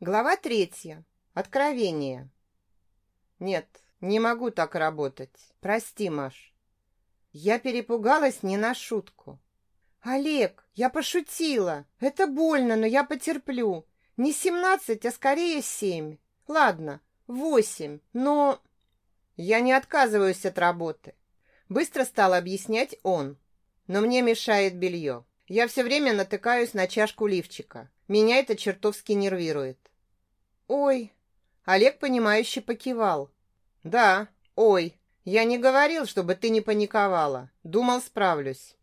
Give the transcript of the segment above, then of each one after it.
Глава третья. Откровение. Нет, не могу так работать. Прости, Маш. Я перепугалась не на шутку. Олег, я пошутила. Это больно, но я потерплю. Не семнадцать, а скорее семь. Ладно, восемь, но... Я не отказываюсь от работы. Быстро стал объяснять он. Но мне мешает белье. Я все время натыкаюсь на чашку лифчика. Меня это чертовски нервирует. Ой. Олег понимающе покивал. Да, ой. Я не говорил, чтобы ты не паниковала. Думал, справлюсь.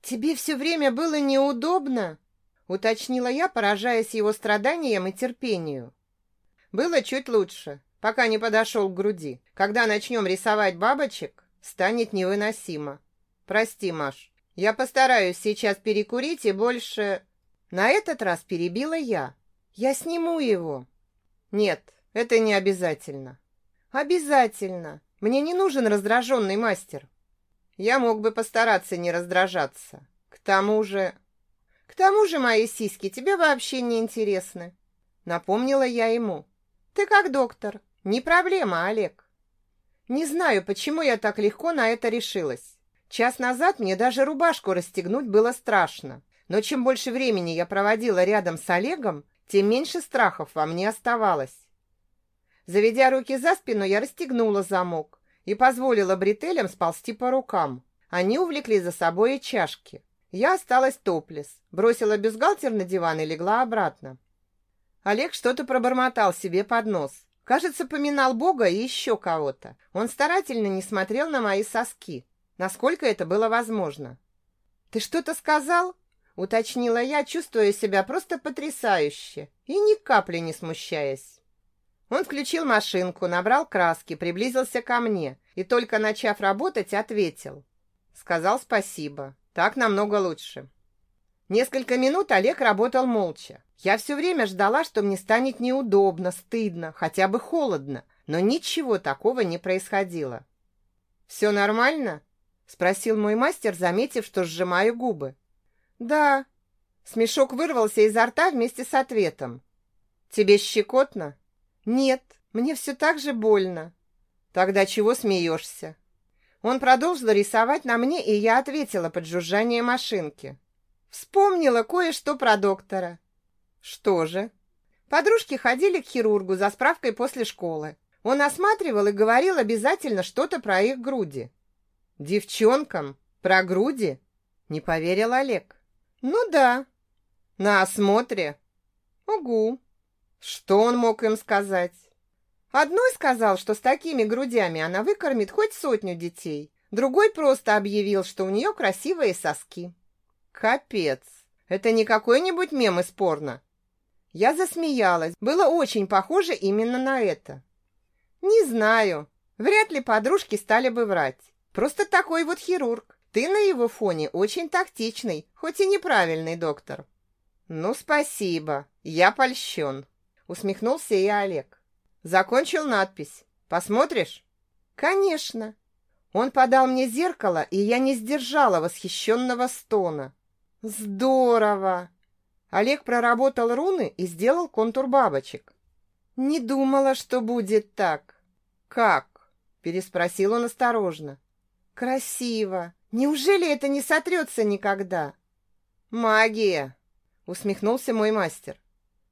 Тебе все время было неудобно? уточнила я, поражаясь его страданиям и терпению. Было чуть лучше, пока не подошел к груди. Когда начнем рисовать бабочек, станет невыносимо. Прости, Маш. Я постараюсь сейчас перекурить и больше... На этот раз перебила я. Я сниму его. Нет, это не обязательно. Обязательно. Мне не нужен раздраженный мастер. Я мог бы постараться не раздражаться. К тому же... К тому же мои сиськи тебе вообще не интересны. Напомнила я ему. Ты как доктор. Не проблема, Олег. Не знаю, почему я так легко на это решилась. Час назад мне даже рубашку расстегнуть было страшно. Но чем больше времени я проводила рядом с Олегом, тем меньше страхов во мне оставалось. Заведя руки за спину, я расстегнула замок и позволила бретелям сползти по рукам. Они увлекли за собой и чашки. Я осталась топлес, бросила бюстгальтер на диван и легла обратно. Олег что-то пробормотал себе под нос. Кажется, поминал Бога и еще кого-то. Он старательно не смотрел на мои соски, насколько это было возможно. «Ты что-то сказал?» — уточнила я, чувствуя себя просто потрясающе и ни капли не смущаясь. Он включил машинку, набрал краски, приблизился ко мне и, только начав работать, ответил. Сказал спасибо. Так намного лучше. Несколько минут Олег работал молча. Я все время ждала, что мне станет неудобно, стыдно, хотя бы холодно, но ничего такого не происходило. «Все нормально?» Спросил мой мастер, заметив, что сжимаю губы. Да. Смешок вырвался изо рта вместе с ответом. Тебе щекотно? Нет, мне все так же больно. Тогда чего смеешься? Он продолжил рисовать на мне, и я ответила под жужжание машинки. Вспомнила кое-что про доктора. Что же? Подружки ходили к хирургу за справкой после школы. Он осматривал и говорил обязательно что-то про их груди. Девчонкам? Про груди? Не поверил Олег. Ну да. На осмотре? Угу. Что он мог им сказать? Одной сказал, что с такими грудями она выкормит хоть сотню детей. Другой просто объявил, что у нее красивые соски. Капец. Это не какой-нибудь мем из порно. Я засмеялась. Было очень похоже именно на это. Не знаю. Вряд ли подружки стали бы врать. Просто такой вот хирург. Ты на его фоне очень тактичный, хоть и неправильный доктор. Ну, спасибо. Я польщен. Усмехнулся и Олег. Закончил надпись. Посмотришь? Конечно. Он подал мне зеркало, и я не сдержала восхищенного стона. Здорово! Олег проработал руны и сделал контур бабочек. Не думала, что будет так. Как? Переспросил он осторожно. Красиво. Неужели это не сотрется никогда? Магия, усмехнулся мой мастер.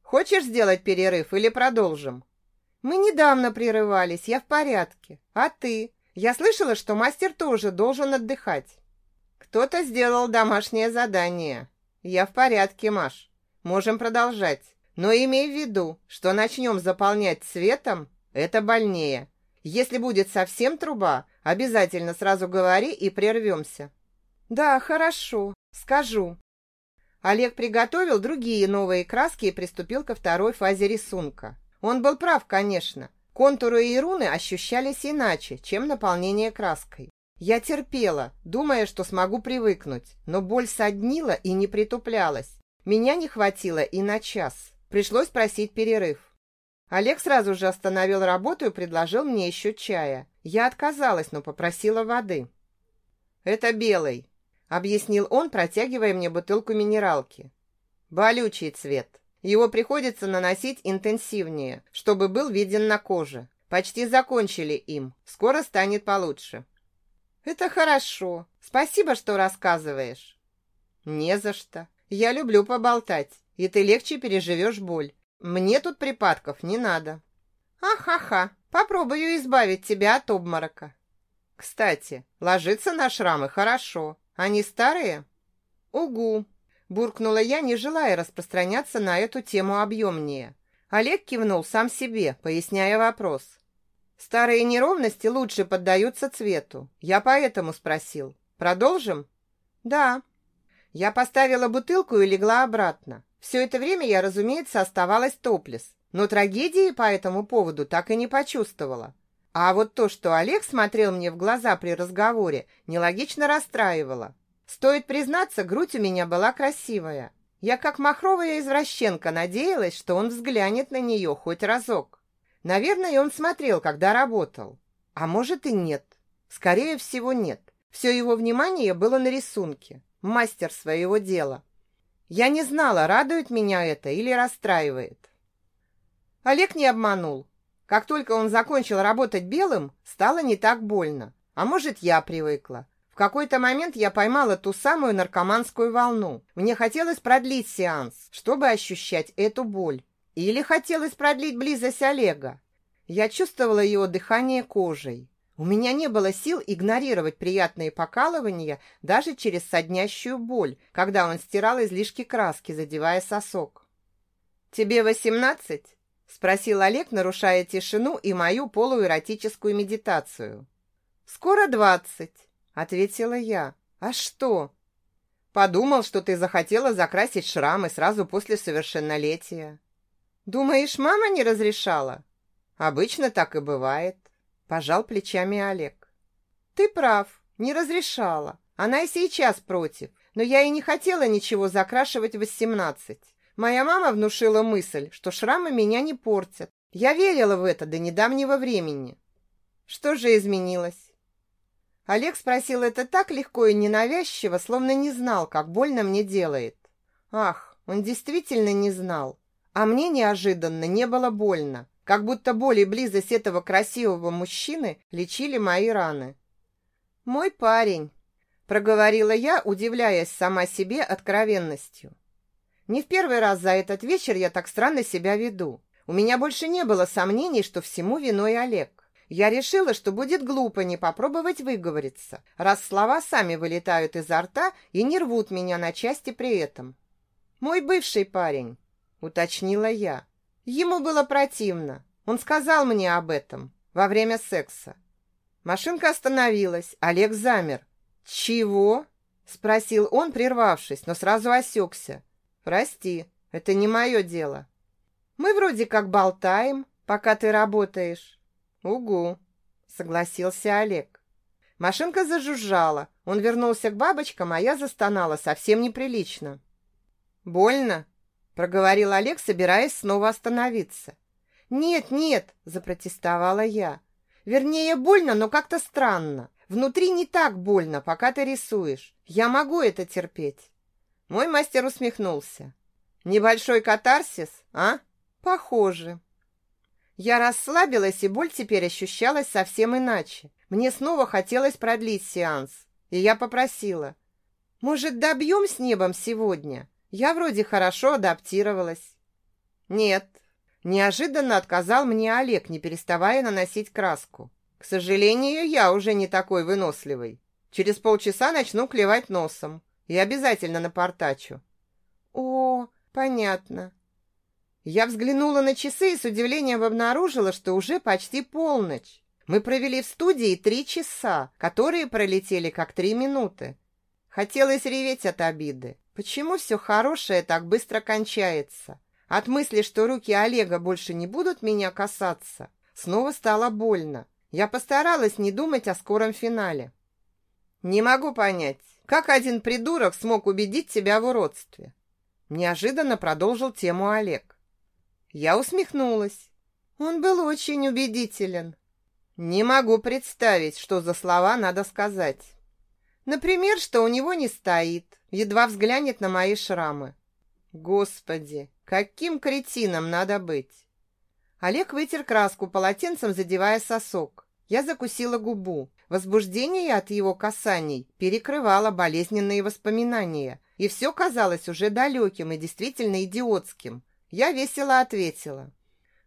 Хочешь сделать перерыв или продолжим? Мы недавно прерывались, я в порядке. А ты? Я слышала, что мастер тоже должен отдыхать. Кто-то сделал домашнее задание. Я в порядке, Маш. Можем продолжать. Но имей в виду, что начнем заполнять цветом, это больнее. Если будет совсем труба, Обязательно сразу говори и прервемся. Да, хорошо, скажу. Олег приготовил другие новые краски и приступил ко второй фазе рисунка. Он был прав, конечно. Контуры и руны ощущались иначе, чем наполнение краской. Я терпела, думая, что смогу привыкнуть, но боль соднила и не притуплялась. Меня не хватило и на час. Пришлось просить перерыв. Олег сразу же остановил работу и предложил мне еще чая. Я отказалась, но попросила воды. «Это белый», — объяснил он, протягивая мне бутылку минералки. «Болючий цвет. Его приходится наносить интенсивнее, чтобы был виден на коже. Почти закончили им. Скоро станет получше. Это хорошо. Спасибо, что рассказываешь. Не за что. Я люблю поболтать, и ты легче переживешь боль. Мне тут припадков не надо. Ахаха. Попробую избавить тебя от обморока. Кстати, ложиться на шрамы хорошо. Они старые? Угу. Буркнула я, не желая распространяться на эту тему объемнее. Олег кивнул сам себе, поясняя вопрос. Старые неровности лучше поддаются цвету. Я поэтому спросил. Продолжим? Да. Я поставила бутылку и легла обратно. Все это время я, разумеется, оставалась топлес, но трагедии по этому поводу так и не почувствовала. А вот то, что Олег смотрел мне в глаза при разговоре, нелогично расстраивало. Стоит признаться, грудь у меня была красивая. Я, как махровая извращенка, надеялась, что он взглянет на нее хоть разок. Наверное, он смотрел, когда работал. А может и нет. Скорее всего, нет. Все его внимание было на рисунке. Мастер своего дела. Я не знала, радует меня это или расстраивает. Олег не обманул. Как только он закончил работать белым, стало не так больно. А может, я привыкла какой-то момент я поймала ту самую наркоманскую волну. Мне хотелось продлить сеанс, чтобы ощущать эту боль. Или хотелось продлить близость Олега. Я чувствовала его дыхание кожей. У меня не было сил игнорировать приятные покалывания даже через соднящую боль, когда он стирал излишки краски, задевая сосок. «Тебе восемнадцать?» — спросил Олег, нарушая тишину и мою полуэротическую медитацию. «Скоро двадцать ответила я. А что? Подумал, что ты захотела закрасить шрамы сразу после совершеннолетия. Думаешь, мама не разрешала? Обычно так и бывает, пожал плечами Олег. Ты прав, не разрешала. Она и сейчас против, но я и не хотела ничего закрашивать в восемнадцать. Моя мама внушила мысль, что шрамы меня не портят. Я верила в это до недавнего времени. Что же изменилось? Олег спросил это так легко и ненавязчиво, словно не знал, как больно мне делает. Ах, он действительно не знал. А мне неожиданно не было больно, как будто боль и близость этого красивого мужчины лечили мои раны. «Мой парень», — проговорила я, удивляясь сама себе откровенностью. Не в первый раз за этот вечер я так странно себя веду. У меня больше не было сомнений, что всему виной Олег. Я решила, что будет глупо не попробовать выговориться, раз слова сами вылетают изо рта и не рвут меня на части при этом. «Мой бывший парень», — уточнила я. Ему было противно. Он сказал мне об этом во время секса. Машинка остановилась, Олег замер. «Чего?» — спросил он, прервавшись, но сразу осекся. «Прости, это не мое дело. Мы вроде как болтаем, пока ты работаешь». «Угу», — согласился Олег. Машинка зажужжала. Он вернулся к бабочкам, а я застонала совсем неприлично. «Больно?» — проговорил Олег, собираясь снова остановиться. «Нет, нет!» — запротестовала я. «Вернее, больно, но как-то странно. Внутри не так больно, пока ты рисуешь. Я могу это терпеть». Мой мастер усмехнулся. «Небольшой катарсис, а?» «Похоже». Я расслабилась, и боль теперь ощущалась совсем иначе. Мне снова хотелось продлить сеанс. И я попросила. «Может, добьем с небом сегодня? Я вроде хорошо адаптировалась». «Нет». Неожиданно отказал мне Олег, не переставая наносить краску. «К сожалению, я уже не такой выносливый. Через полчаса начну клевать носом. И обязательно напортачу». «О, понятно. Я взглянула на часы и с удивлением обнаружила, что уже почти полночь. Мы провели в студии три часа, которые пролетели как три минуты. Хотелось реветь от обиды. Почему все хорошее так быстро кончается? От мысли, что руки Олега больше не будут меня касаться, снова стало больно. Я постаралась не думать о скором финале. Не могу понять, как один придурок смог убедить тебя в уродстве. Неожиданно продолжил тему Олег. Я усмехнулась. Он был очень убедителен. Не могу представить, что за слова надо сказать. Например, что у него не стоит, едва взглянет на мои шрамы. Господи, Каким кретином надо быть? Олег вытер краску полотенцем, задевая сосок. Я закусила губу. Возбуждение от его касаний перекрывало болезненные воспоминания, и все казалось уже далеким и действительно идиотским. Я весело ответила.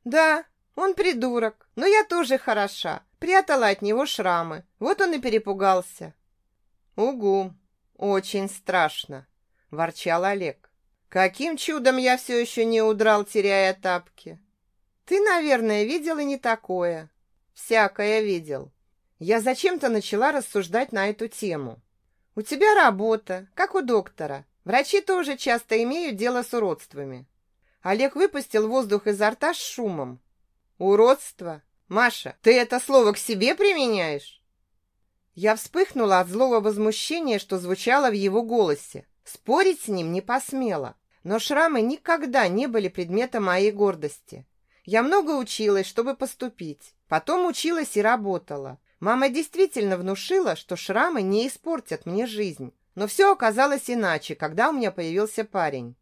«Да, он придурок, но я тоже хороша. Прятала от него шрамы. Вот он и перепугался». «Угу, очень страшно», – ворчал Олег. «Каким чудом я все еще не удрал, теряя тапки?» «Ты, наверное, видел и не такое». «Всякое видел». Я зачем-то начала рассуждать на эту тему. «У тебя работа, как у доктора. Врачи тоже часто имеют дело с уродствами». Олег выпустил воздух изо рта с шумом. «Уродство? Маша, ты это слово к себе применяешь?» Я вспыхнула от злого возмущения, что звучало в его голосе. Спорить с ним не посмела, но шрамы никогда не были предметом моей гордости. Я много училась, чтобы поступить. Потом училась и работала. Мама действительно внушила, что шрамы не испортят мне жизнь. Но все оказалось иначе, когда у меня появился парень.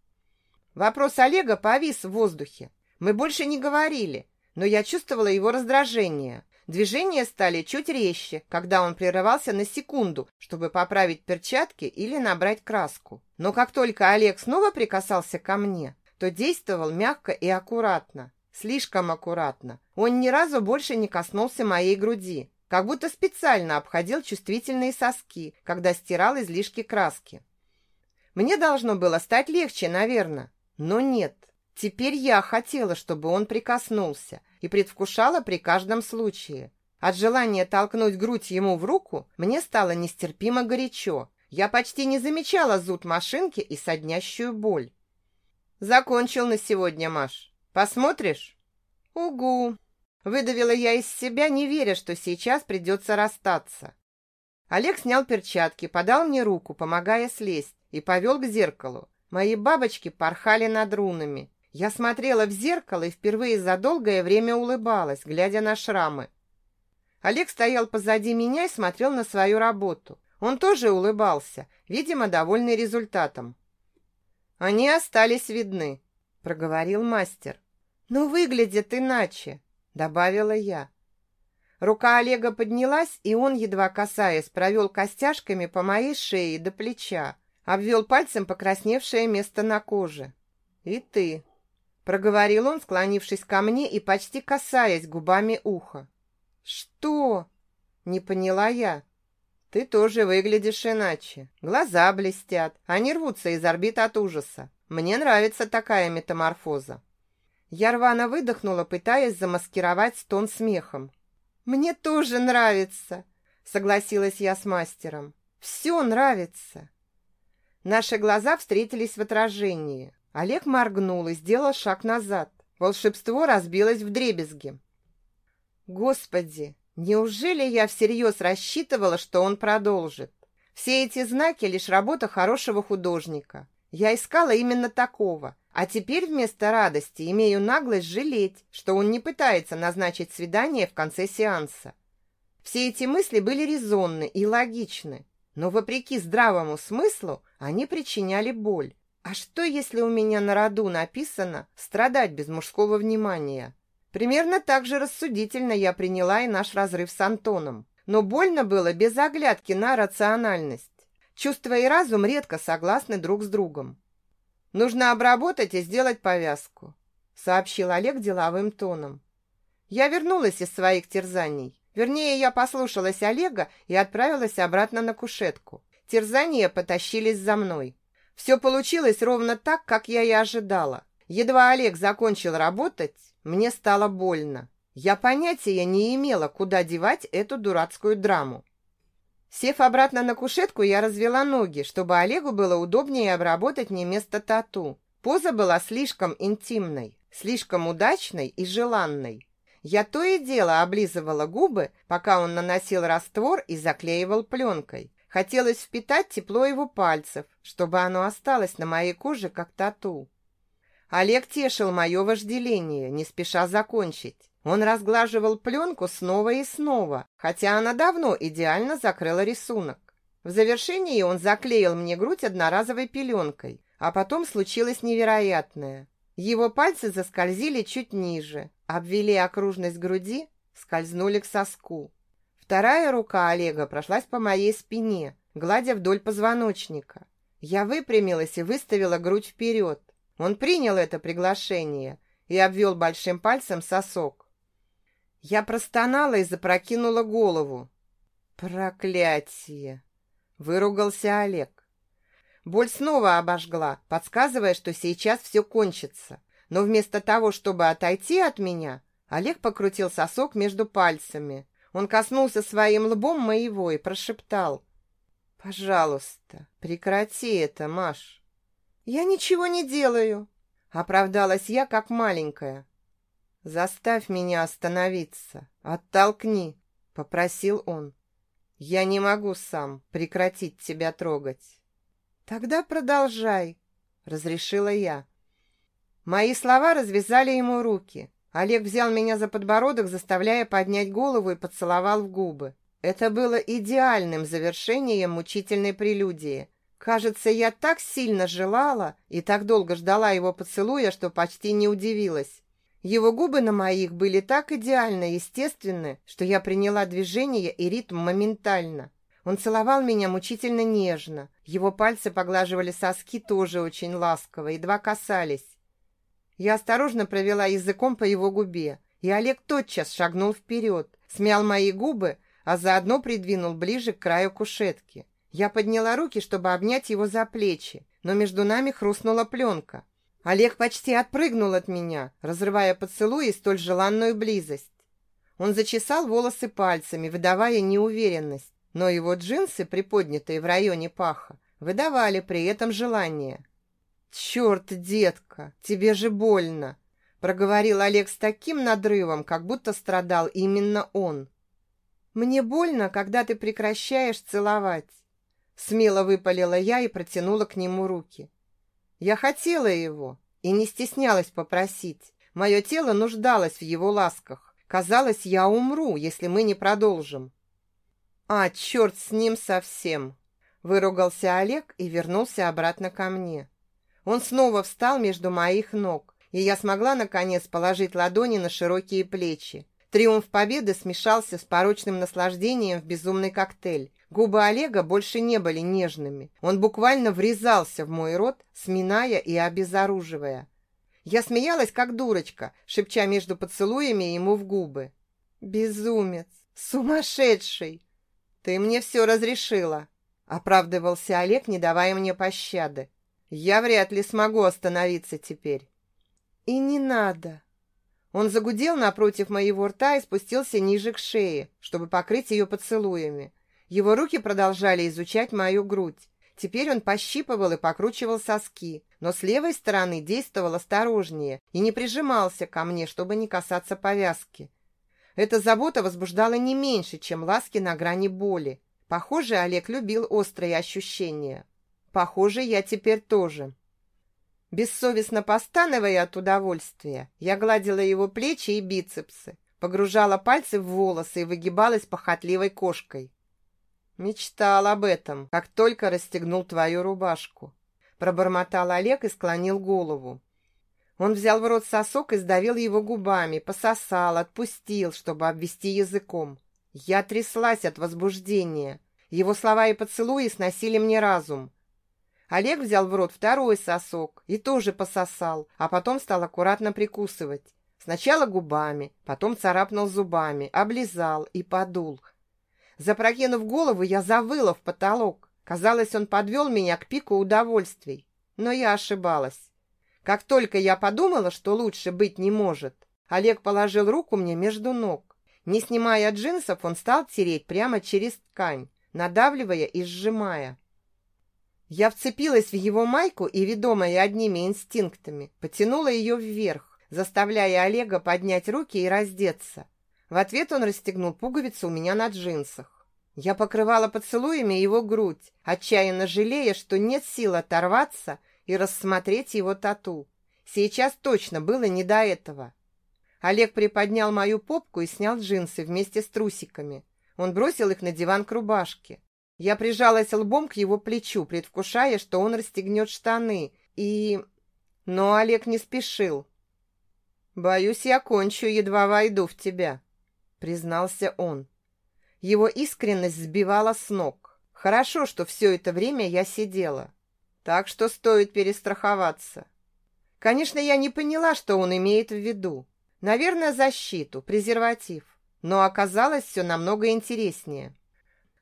Вопрос Олега повис в воздухе. Мы больше не говорили, но я чувствовала его раздражение. Движения стали чуть резче, когда он прерывался на секунду, чтобы поправить перчатки или набрать краску. Но как только Олег снова прикасался ко мне, то действовал мягко и аккуратно. Слишком аккуратно. Он ни разу больше не коснулся моей груди как будто специально обходил чувствительные соски, когда стирал излишки краски. Мне должно было стать легче, наверное, но нет. Теперь я хотела, чтобы он прикоснулся, и предвкушала при каждом случае. От желания толкнуть грудь ему в руку мне стало нестерпимо горячо. Я почти не замечала зуд машинки и соднящую боль. Закончил на сегодня, Маш. Посмотришь? Угу. Выдавила я из себя, не веря, что сейчас придется расстаться. Олег снял перчатки, подал мне руку, помогая слезть, и повел к зеркалу. Мои бабочки порхали над рунами. Я смотрела в зеркало и впервые за долгое время улыбалась, глядя на шрамы. Олег стоял позади меня и смотрел на свою работу. Он тоже улыбался, видимо, довольный результатом. «Они остались видны», — проговорил мастер. «Но выглядят иначе добавила я. Рука Олега поднялась, и он, едва касаясь, провел костяшками по моей шее до плеча, обвел пальцем покрасневшее место на коже. «И ты», — проговорил он, склонившись ко мне и почти касаясь губами уха. «Что?» — не поняла я. «Ты тоже выглядишь иначе. Глаза блестят, они рвутся из орбит от ужаса. Мне нравится такая метаморфоза». Я рвано выдохнула, пытаясь замаскировать стон смехом. «Мне тоже нравится», — согласилась я с мастером. «Все нравится». Наши глаза встретились в отражении. Олег моргнул и сделал шаг назад. Волшебство разбилось в дребезги. Господи, неужели я всерьез рассчитывала, что он продолжит? Все эти знаки — лишь работа хорошего художника. Я искала именно такого, а теперь вместо радости имею наглость жалеть, что он не пытается назначить свидание в конце сеанса. Все эти мысли были резонны и логичны, но вопреки здравому смыслу они причиняли боль. А что, если у меня на роду написано «страдать без мужского внимания»? Примерно так же рассудительно я приняла и наш разрыв с Антоном. Но больно было без оглядки на рациональность. Чувства и разум редко согласны друг с другом. Нужно обработать и сделать повязку, сообщил Олег деловым тоном. Я вернулась из своих терзаний. Вернее, я послушалась Олега и отправилась обратно на кушетку. Терзания потащились за мной. Все получилось ровно так, как я и ожидала. Едва Олег закончил работать, мне стало больно. Я понятия не имела, куда девать эту дурацкую драму. Сев обратно на кушетку, я развела ноги, чтобы Олегу было удобнее обработать мне место тату. Поза была слишком интимной, слишком удачной и желанной. Я то и дело облизывала губы, пока он наносил раствор и заклеивал пленкой. Хотелось впитать тепло его пальцев, чтобы оно осталось на моей коже, как тату. Олег тешил мое вожделение, не спеша закончить. Он разглаживал пленку снова и снова, хотя она давно идеально закрыла рисунок. В завершении он заклеил мне грудь одноразовой пеленкой, а потом случилось невероятное. Его пальцы заскользили чуть ниже, обвели окружность груди, скользнули к соску. Вторая рука Олега прошлась по моей спине, гладя вдоль позвоночника. Я выпрямилась и выставила грудь вперед. Он принял это приглашение и обвел большим пальцем сосок. Я простонала и запрокинула голову. «Проклятие!» — выругался Олег. Боль снова обожгла, подсказывая, что сейчас все кончится. Но вместо того, чтобы отойти от меня, Олег покрутил сосок между пальцами. Он коснулся своим лбом моего и прошептал. «Пожалуйста, прекрати это, Маш». «Я ничего не делаю», — оправдалась я, как маленькая. «Заставь меня остановиться, оттолкни», — попросил он. «Я не могу сам прекратить тебя трогать». «Тогда продолжай», — разрешила я. Мои слова развязали ему руки. Олег взял меня за подбородок, заставляя поднять голову и поцеловал в губы. Это было идеальным завершением мучительной прелюдии. Кажется, я так сильно желала и так долго ждала его поцелуя, что почти не удивилась. Его губы на моих были так идеально естественны, что я приняла движение и ритм моментально. Он целовал меня мучительно нежно. Его пальцы поглаживали соски тоже очень ласково, едва касались. Я осторожно провела языком по его губе, и Олег тотчас шагнул вперед, смял мои губы, а заодно придвинул ближе к краю кушетки. Я подняла руки, чтобы обнять его за плечи, но между нами хрустнула пленка. Олег почти отпрыгнул от меня, разрывая поцелуй и столь желанную близость. Он зачесал волосы пальцами, выдавая неуверенность но его джинсы, приподнятые в районе паха, выдавали при этом желание. «Черт, детка, тебе же больно!» проговорил Олег с таким надрывом, как будто страдал именно он. «Мне больно, когда ты прекращаешь целовать», смело выпалила я и протянула к нему руки. Я хотела его и не стеснялась попросить. Мое тело нуждалось в его ласках. Казалось, я умру, если мы не продолжим. «А, черт с ним совсем!» Выругался Олег и вернулся обратно ко мне. Он снова встал между моих ног, и я смогла, наконец, положить ладони на широкие плечи. Триумф победы смешался с порочным наслаждением в безумный коктейль. Губы Олега больше не были нежными. Он буквально врезался в мой рот, сминая и обезоруживая. Я смеялась, как дурочка, шепча между поцелуями ему в губы. «Безумец! Сумасшедший!» «Ты мне все разрешила», — оправдывался Олег, не давая мне пощады. «Я вряд ли смогу остановиться теперь». «И не надо». Он загудел напротив моего рта и спустился ниже к шее, чтобы покрыть ее поцелуями. Его руки продолжали изучать мою грудь. Теперь он пощипывал и покручивал соски, но с левой стороны действовал осторожнее и не прижимался ко мне, чтобы не касаться повязки. Эта забота возбуждала не меньше, чем ласки на грани боли. Похоже, Олег любил острые ощущения. Похоже, я теперь тоже. Бессовестно постановая от удовольствия, я гладила его плечи и бицепсы, погружала пальцы в волосы и выгибалась похотливой кошкой. Мечтал об этом, как только расстегнул твою рубашку. Пробормотал Олег и склонил голову. Он взял в рот сосок и сдавил его губами, пососал, отпустил, чтобы обвести языком. Я тряслась от возбуждения. Его слова и поцелуи сносили мне разум. Олег взял в рот второй сосок и тоже пососал, а потом стал аккуратно прикусывать. Сначала губами, потом царапнул зубами, облизал и подул. Запрокинув голову, я завыла в потолок. Казалось, он подвел меня к пику удовольствий. Но я ошибалась. Как только я подумала, что лучше быть не может, Олег положил руку мне между ног. Не снимая джинсов, он стал тереть прямо через ткань, надавливая и сжимая. Я вцепилась в его майку и, ведомая одними инстинктами, потянула ее вверх, заставляя Олега поднять руки и раздеться. В ответ он расстегнул пуговицу у меня на джинсах. Я покрывала поцелуями его грудь, отчаянно жалея, что нет сил оторваться и рассмотреть его тату. Сейчас точно было не до этого. Олег приподнял мою попку и снял джинсы вместе с трусиками. Он бросил их на диван к рубашке. Я прижалась лбом к его плечу, предвкушая, что он расстегнет штаны, и... Но Олег не спешил. «Боюсь, я кончу, едва войду в тебя», — признался он. Его искренность сбивала с ног. Хорошо, что все это время я сидела. Так что стоит перестраховаться. Конечно, я не поняла, что он имеет в виду. Наверное, защиту, презерватив. Но оказалось все намного интереснее.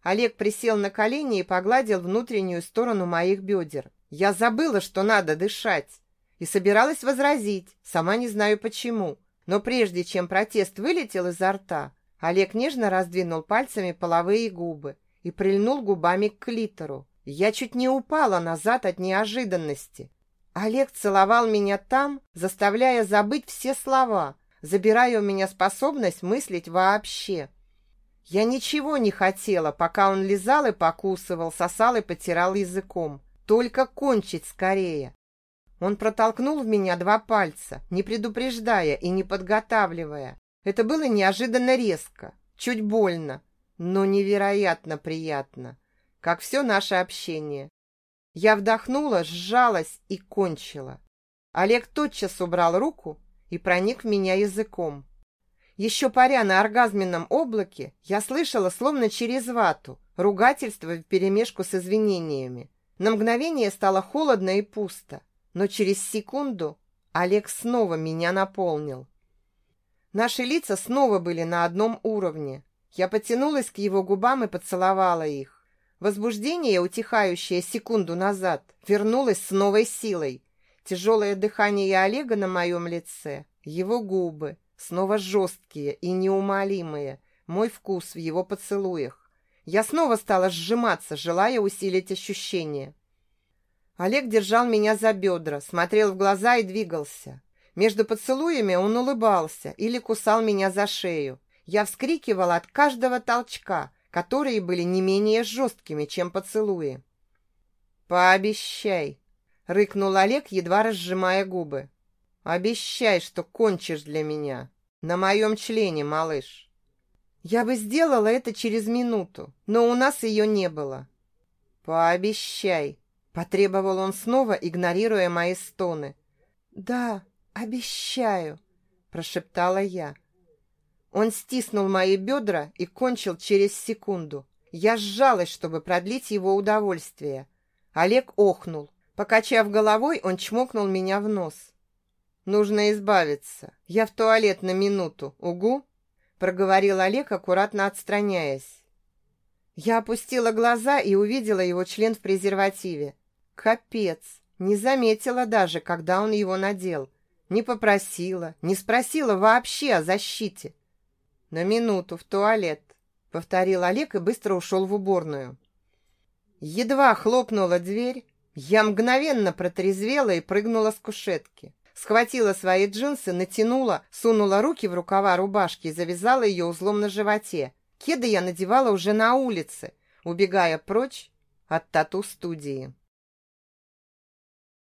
Олег присел на колени и погладил внутреннюю сторону моих бедер. Я забыла, что надо дышать. И собиралась возразить, сама не знаю почему. Но прежде чем протест вылетел изо рта, Олег нежно раздвинул пальцами половые губы и прильнул губами к клитору. Я чуть не упала назад от неожиданности. Олег целовал меня там, заставляя забыть все слова, забирая у меня способность мыслить вообще. Я ничего не хотела, пока он лизал и покусывал, сосал и потирал языком. Только кончить скорее. Он протолкнул в меня два пальца, не предупреждая и не подготавливая. Это было неожиданно резко, чуть больно, но невероятно приятно, как все наше общение. Я вдохнула, сжалась и кончила. Олег тотчас убрал руку и проник в меня языком. Еще паря на оргазменном облаке, я слышала, словно через вату, ругательство вперемешку с извинениями. На мгновение стало холодно и пусто, но через секунду Олег снова меня наполнил. Наши лица снова были на одном уровне. Я потянулась к его губам и поцеловала их. Возбуждение, утихающее секунду назад, вернулось с новой силой. Тяжелое дыхание Олега на моем лице, его губы, снова жесткие и неумолимые, мой вкус в его поцелуях. Я снова стала сжиматься, желая усилить ощущение. Олег держал меня за бедра, смотрел в глаза и двигался. Между поцелуями он улыбался или кусал меня за шею. Я вскрикивала от каждого толчка, которые были не менее жесткими, чем поцелуи. «Пообещай!» — рыкнул Олег, едва разжимая губы. «Обещай, что кончишь для меня. На моем члене, малыш». Я бы сделала это через минуту, но у нас ее не было. Пообещай, потребовал он снова, игнорируя мои стоны. Да, обещаю, прошептала я. Он стиснул мои бедра и кончил через секунду. Я сжалась, чтобы продлить его удовольствие. Олег охнул. Покачав головой, он чмокнул меня в нос. Нужно избавиться. Я в туалет на минуту. Угу проговорил Олег, аккуратно отстраняясь. Я опустила глаза и увидела его член в презервативе. Капец! Не заметила даже, когда он его надел. Не попросила, не спросила вообще о защите. На минуту в туалет, повторил Олег и быстро ушел в уборную. Едва хлопнула дверь, я мгновенно протрезвела и прыгнула с кушетки схватила свои джинсы, натянула, сунула руки в рукава рубашки и завязала ее узлом на животе. Кеды я надевала уже на улице, убегая прочь от тату-студии.